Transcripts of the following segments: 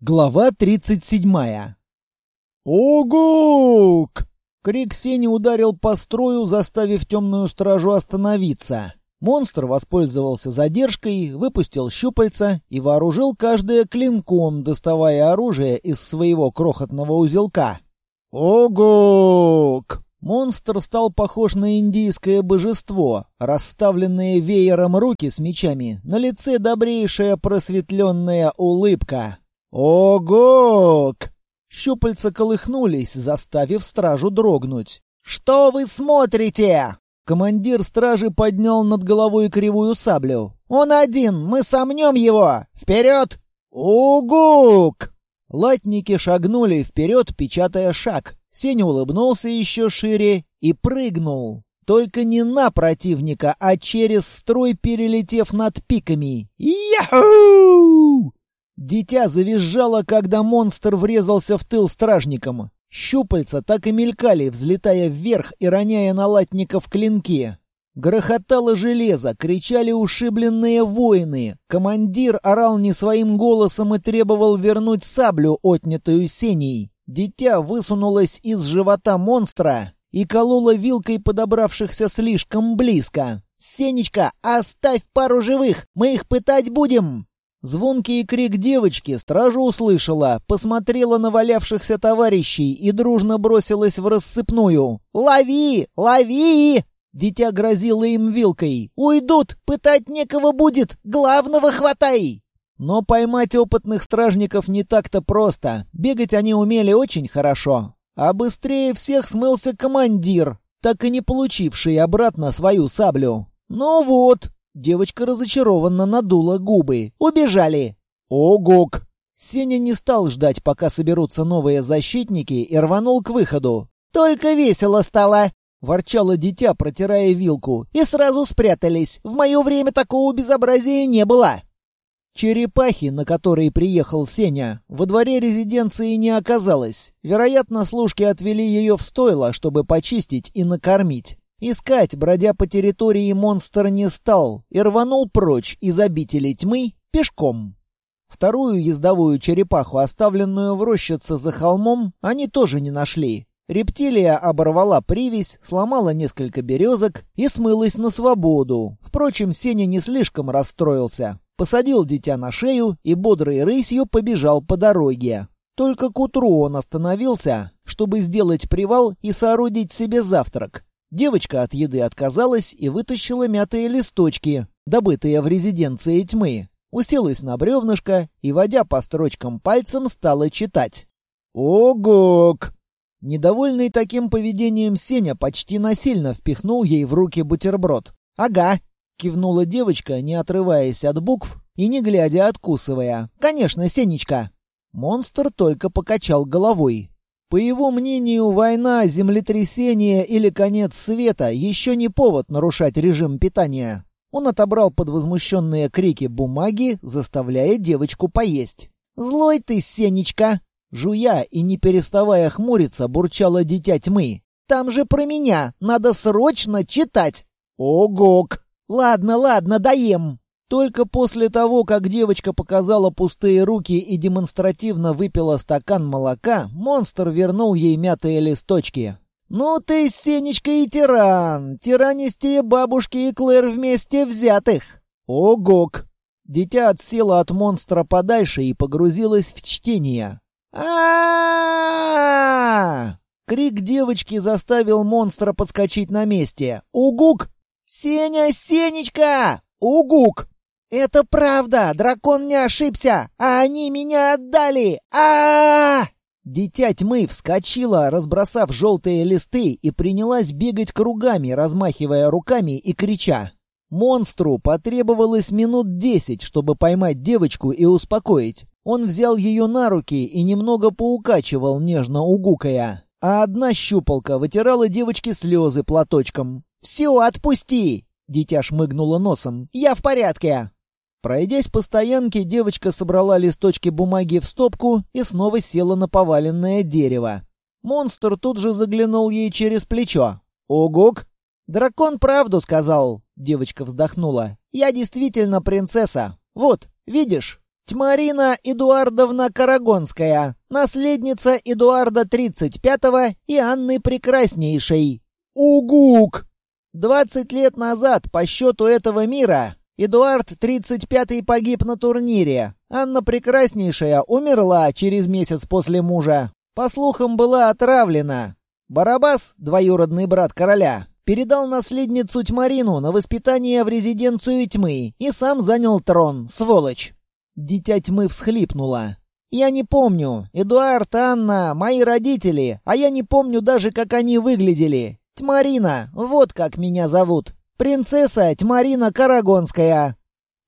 Глава 37. «Огук!» Крик Сени ударил по строю, заставив темную стражу остановиться. Монстр воспользовался задержкой, выпустил щупальца и вооружил каждое клинком, доставая оружие из своего крохотного узелка. «Огук!» Монстр стал похож на индийское божество, расставленные веером руки с мечами, на лице добрейшая просветленная улыбка. «Огок!» Щупальца колыхнулись, заставив стражу дрогнуть. «Что вы смотрите?» Командир стражи поднял над головой кривую саблю. «Он один! Мы сомнем его! Вперед!» «Угук!» Латники шагнули вперед, печатая шаг. Сеня улыбнулся еще шире и прыгнул. Только не на противника, а через строй, перелетев над пиками. «Яху!» Дитя завизжало, когда монстр врезался в тыл стражникам. Щупальца так и мелькали, взлетая вверх и роняя на латников клинки. Грохотало железо, кричали ушибленные воины. Командир орал не своим голосом и требовал вернуть саблю, отнятую сеней. Дитя высунулось из живота монстра и кололо вилкой подобравшихся слишком близко. «Сенечка, оставь пару живых, мы их пытать будем!» Звонкий крик девочки стража услышала, посмотрела на валявшихся товарищей и дружно бросилась в рассыпную. «Лови! Лови!» Дитя грозило им вилкой. «Уйдут! Пытать некого будет! Главного хватай!» Но поймать опытных стражников не так-то просто. Бегать они умели очень хорошо. А быстрее всех смылся командир, так и не получивший обратно свою саблю. «Ну вот, Девочка разочарованно надула губы. «Убежали!» «Огок!» Сеня не стал ждать, пока соберутся новые защитники, и рванул к выходу. «Только весело стало!» — ворчало дитя, протирая вилку. «И сразу спрятались. В мое время такого безобразия не было!» Черепахи, на которые приехал Сеня, во дворе резиденции не оказалось. Вероятно, служки отвели ее в стойло, чтобы почистить и накормить. Искать, бродя по территории, монстр не стал и рванул прочь из обители тьмы пешком. Вторую ездовую черепаху, оставленную в рощице за холмом, они тоже не нашли. Рептилия оборвала привязь, сломала несколько березок и смылась на свободу. Впрочем, Сеня не слишком расстроился. Посадил дитя на шею и бодрой рысью побежал по дороге. Только к утру он остановился, чтобы сделать привал и соорудить себе завтрак. Девочка от еды отказалась и вытащила мятые листочки, добытые в резиденции тьмы. Уселась на бревнышко и, водя по строчкам пальцем, стала читать. «Огок!» Недовольный таким поведением Сеня почти насильно впихнул ей в руки бутерброд. «Ага!» — кивнула девочка, не отрываясь от букв и не глядя откусывая. «Конечно, Сенечка!» Монстр только покачал головой. По его мнению, война, землетрясение или конец света еще не повод нарушать режим питания. Он отобрал под возмущенные крики бумаги, заставляя девочку поесть. «Злой ты, Сенечка!» Жуя и не переставая хмуриться, бурчала дитя тьмы. «Там же про меня! Надо срочно читать!» «Огок!» «Ладно, ладно, даем!» Только после того, как девочка показала пустые руки и демонстративно выпила стакан молока, монстр вернул ей мятые листочки. «Ну ты, Сенечка, и тиран! Тиранистее бабушки и Клэр вместе взятых!» «Огок!» Дитя отсело от монстра подальше и погрузилось в чтение. а Крик девочки заставил монстра подскочить на месте. «Угук!» «Сеня, Сенечка! Угук!» «Это правда! Дракон не ошибся! А они меня отдали! а, -а, -а Дитя тьмы вскочила, разбросав желтые листы, и принялась бегать кругами, размахивая руками и крича. Монстру потребовалось минут десять, чтобы поймать девочку и успокоить. Он взял ее на руки и немного поукачивал, нежно угукая. А одна щупалка вытирала девочке слезы платочком. «Все, отпусти!» Дитя шмыгнуло носом. «Я в порядке!» Пройдясь по стоянке, девочка собрала листочки бумаги в стопку и снова села на поваленное дерево. Монстр тут же заглянул ей через плечо. «Огук!» «Дракон правду сказал», — девочка вздохнула. «Я действительно принцесса. Вот, видишь?» Тьмарина Эдуардовна Карагонская, наследница Эдуарда 35-го и Анны Прекраснейшей. Угук! 20 лет назад, по счету этого мира, Эдуард 35-й погиб на турнире. Анна Прекраснейшая умерла через месяц после мужа. По слухам, была отравлена. Барабас, двоюродный брат короля, передал наследницу Тьмарину на воспитание в резиденцию тьмы и сам занял трон, сволочь. Дитя тьмы всхлипнула. «Я не помню. Эдуард, Анна, мои родители, а я не помню даже, как они выглядели. Тьмарина, вот как меня зовут. Принцесса Тьмарина Карагонская».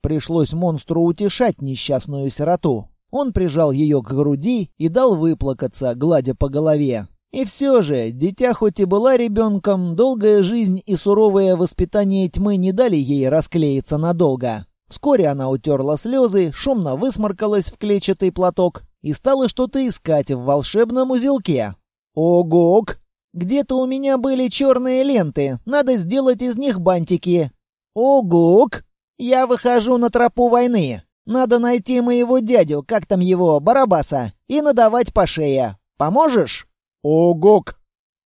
Пришлось монстру утешать несчастную сироту. Он прижал ее к груди и дал выплакаться, гладя по голове. И все же, дитя хоть и была ребенком, долгая жизнь и суровое воспитание тьмы не дали ей расклеиться надолго. Вскоре она утерла слезы, шумно высморкалась в клетчатый платок и стала что-то искать в волшебном узелке. «Огок! Где-то у меня были черные ленты, надо сделать из них бантики. Огок! Я выхожу на тропу войны. Надо найти моего дядю, как там его, Барабаса, и надавать по шее. Поможешь?» «Огок!»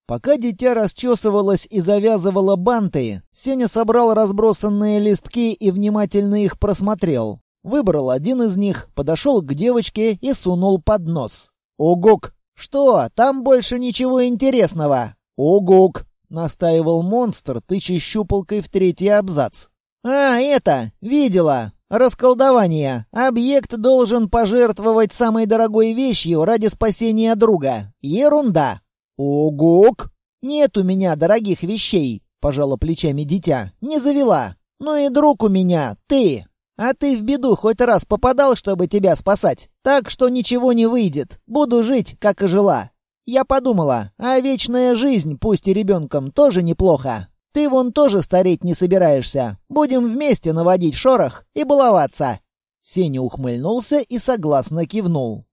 Пока дитя расчесывалось и завязывало банты, Сеня собрал разбросанные листки и внимательно их просмотрел. Выбрал один из них, подошел к девочке и сунул под нос. «Огук!» «Что? Там больше ничего интересного!» «Огук!» — настаивал монстр, тыча щупалкой в третий абзац. «А, это! Видела! Расколдование! Объект должен пожертвовать самой дорогой вещью ради спасения друга. Ерунда!» «Огок! Нет у меня дорогих вещей!» — пожала плечами дитя. «Не завела! Ну и друг у меня, ты! А ты в беду хоть раз попадал, чтобы тебя спасать? Так что ничего не выйдет. Буду жить, как и жила. Я подумала, а вечная жизнь, пусть и ребенком, тоже неплохо. Ты вон тоже стареть не собираешься. Будем вместе наводить шорох и баловаться». Сеня ухмыльнулся и согласно кивнул.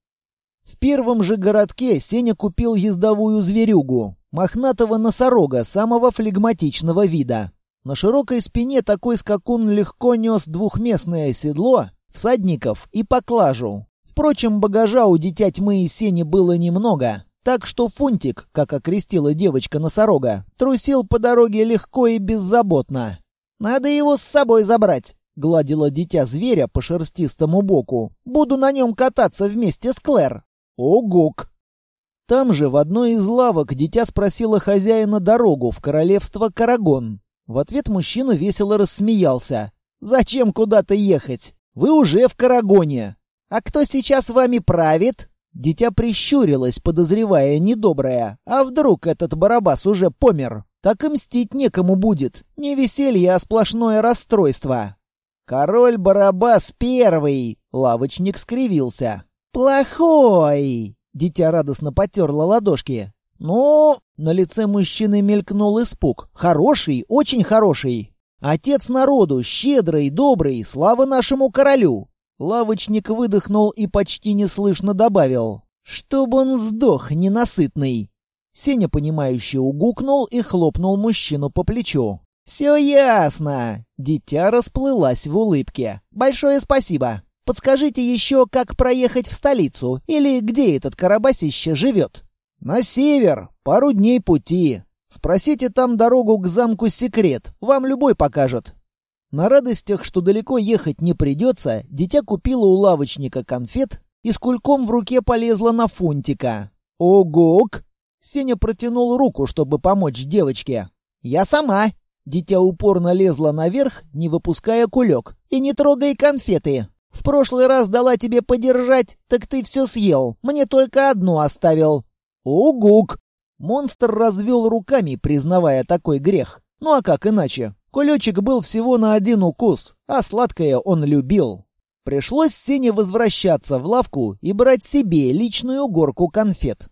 В первом же городке Сеня купил ездовую зверюгу, мохнатого носорога самого флегматичного вида. На широкой спине такой скакун легко нес двухместное седло, всадников и поклажу. Впрочем, багажа у дитя тьмы и Сени было немного, так что Фунтик, как окрестила девочка носорога, трусил по дороге легко и беззаботно. «Надо его с собой забрать», — гладила дитя зверя по шерстистому боку. «Буду на нем кататься вместе с Клэр». Огук! Там же в одной из лавок дитя спросило хозяина дорогу в королевство Карагон. В ответ мужчина весело рассмеялся. «Зачем куда-то ехать? Вы уже в Карагоне. А кто сейчас вами правит?» Дитя прищурилось, подозревая недоброе. «А вдруг этот барабас уже помер? Так и мстить некому будет. Не веселье, а сплошное расстройство». «Король Барабас первый!» — лавочник скривился. «Плохой!» — дитя радостно потерло ладошки. «Ну...» — на лице мужчины мелькнул испуг. «Хороший, очень хороший. Отец народу, щедрый, добрый, слава нашему королю!» Лавочник выдохнул и почти неслышно добавил. «Чтоб он сдох, ненасытный!» Сеня, понимающе угукнул и хлопнул мужчину по плечу. «Все ясно!» Дитя расплылась в улыбке. «Большое спасибо!» Подскажите еще, как проехать в столицу, или где этот Карабасище живет?» «На север. Пару дней пути. Спросите там дорогу к замку Секрет. Вам любой покажет». На радостях, что далеко ехать не придется, дитя купило у лавочника конфет и с кульком в руке полезла на фунтика. «Огок!» Сеня протянул руку, чтобы помочь девочке. «Я сама!» Дитя упорно лезло наверх, не выпуская кулек. «И не трогай конфеты! В прошлый раз дала тебе подержать, так ты все съел. Мне только одну оставил». «Угук!» Монстр развел руками, признавая такой грех. Ну а как иначе? Кулечек был всего на один укус, а сладкое он любил. Пришлось Сене возвращаться в лавку и брать себе личную горку конфет.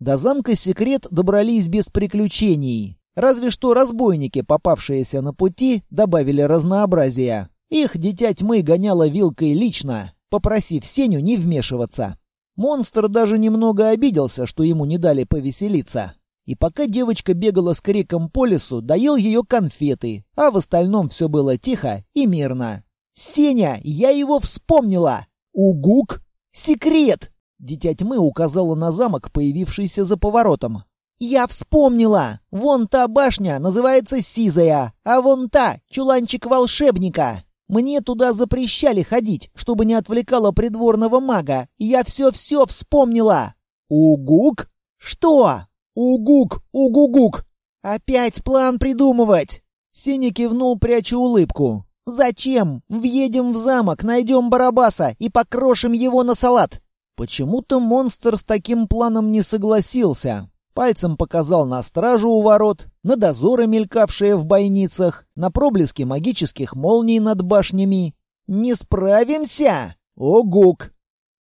До замка секрет добрались без приключений. Разве что разбойники, попавшиеся на пути, добавили разнообразия. Их дитя тьмы гоняло вилкой лично, попросив Сеню не вмешиваться. Монстр даже немного обиделся, что ему не дали повеселиться. И пока девочка бегала с криком по лесу, доел ее конфеты, а в остальном все было тихо и мирно. «Сеня, я его вспомнила!» «Угук?» «Секрет!» Дитя тьмы указала на замок, появившийся за поворотом. «Я вспомнила! Вон та башня называется Сизая, а вон та — чуланчик волшебника. Мне туда запрещали ходить, чтобы не отвлекало придворного мага. Я все-все вспомнила!» «Угук?» «Что?» «Угук! Угугук!» «Опять план придумывать!» Сеня кивнул, пряча улыбку. «Зачем? Въедем в замок, найдем Барабаса и покрошим его на салат!» Почему-то монстр с таким планом не согласился. Пальцем показал на стражу у ворот, на дозоры, мелькавшие в бойницах, на проблески магических молний над башнями. «Не справимся?» «Огук!»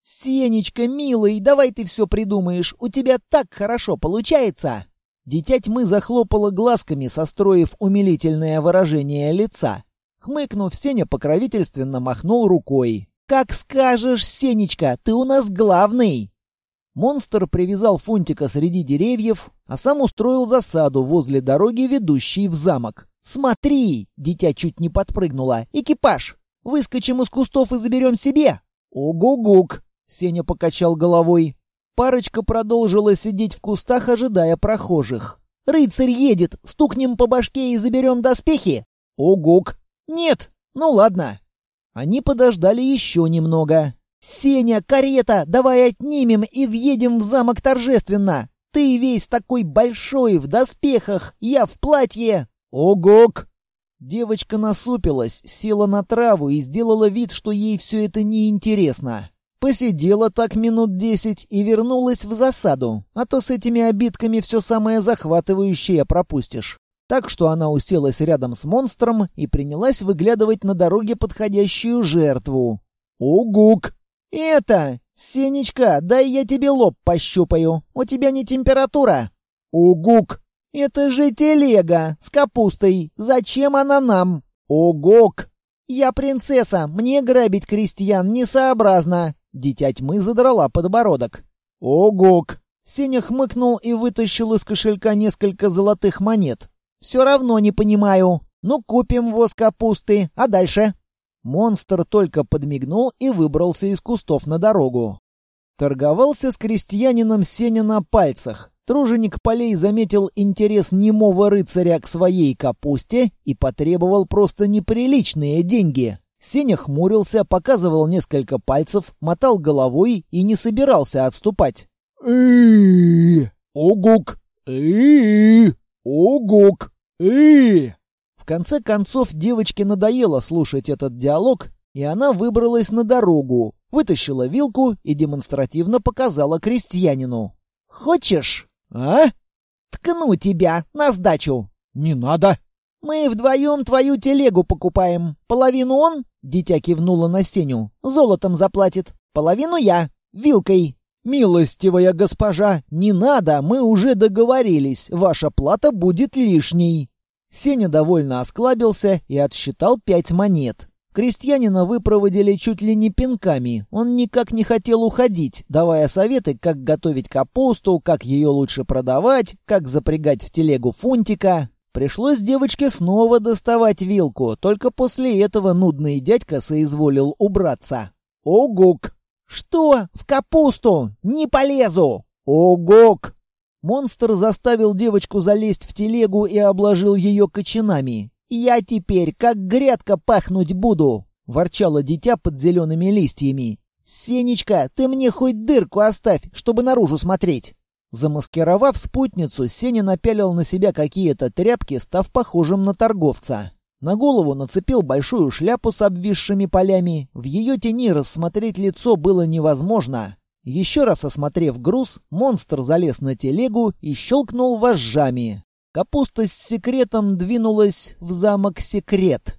«Сенечка, милый, давай ты все придумаешь, у тебя так хорошо получается!» Дитя тьмы захлопала глазками, состроив умилительное выражение лица. Хмыкнув, Сеня покровительственно махнул рукой. «Как скажешь, Сенечка, ты у нас главный!» Монстр привязал Фунтика среди деревьев, а сам устроил засаду возле дороги, ведущей в замок. «Смотри!» — дитя чуть не подпрыгнуло. «Экипаж! Выскочим из кустов и заберем себе!» «Угу-гук!» — Сеня покачал головой. Парочка продолжила сидеть в кустах, ожидая прохожих. «Рыцарь едет! Стукнем по башке и заберем доспехи!» «Угук!» «Нет! Ну ладно!» Они подождали еще немного. «Сеня, карета, давай отнимем и въедем в замок торжественно! Ты весь такой большой, в доспехах, я в платье!» «Огок!» Девочка насупилась, села на траву и сделала вид, что ей все это неинтересно. Посидела так минут десять и вернулась в засаду, а то с этими обидками все самое захватывающее пропустишь. Так что она уселась рядом с монстром и принялась выглядывать на дороге подходящую жертву. «Угук!» «Это! Сенечка, дай я тебе лоб пощупаю. У тебя не температура». «Угук!» «Это же телега с капустой. Зачем она нам?» «Угук!» «Я принцесса, мне грабить крестьян несообразно». Дитя тьмы задрала подбородок. «Угук!» Сеня хмыкнул и вытащил из кошелька несколько золотых монет. «Все равно не понимаю. Ну, купим воз капусты, а дальше?» Монстр только подмигнул и выбрался из кустов на дорогу. Торговался с крестьянином Сеня на пальцах. Труженик полей заметил интерес немого рыцаря к своей капусте и потребовал просто неприличные деньги. Сеня хмурился, показывал несколько пальцев, мотал головой и не собирался отступать. «Огук! Огук! В конце концов, девочке надоело слушать этот диалог, и она выбралась на дорогу, вытащила вилку и демонстративно показала крестьянину. «Хочешь?» «А?» «Ткну тебя на сдачу». «Не надо». «Мы вдвоем твою телегу покупаем. Половину он, — дитя кивнула на Сеню, — золотом заплатит. Половину я, вилкой». «Милостивая госпожа, не надо, мы уже договорились, ваша плата будет лишней». Сеня довольно осклабился и отсчитал пять монет. Крестьянина выпроводили чуть ли не пинками. Он никак не хотел уходить, давая советы, как готовить капусту, как ее лучше продавать, как запрягать в телегу фунтика. Пришлось девочке снова доставать вилку, только после этого нудный дядька соизволил убраться. «Огук!» «Что? В капусту? Не полезу!» «Огук!» Монстр заставил девочку залезть в телегу и обложил ее кочанами. «Я теперь как грядка пахнуть буду!» — ворчало дитя под зелеными листьями. «Сенечка, ты мне хоть дырку оставь, чтобы наружу смотреть!» Замаскировав спутницу, Сеня напялил на себя какие-то тряпки, став похожим на торговца. На голову нацепил большую шляпу с обвисшими полями. В ее тени рассмотреть лицо было невозможно. Еще раз осмотрев груз, монстр залез на телегу и щелкнул вожжами. Капуста с секретом двинулась в замок секрет.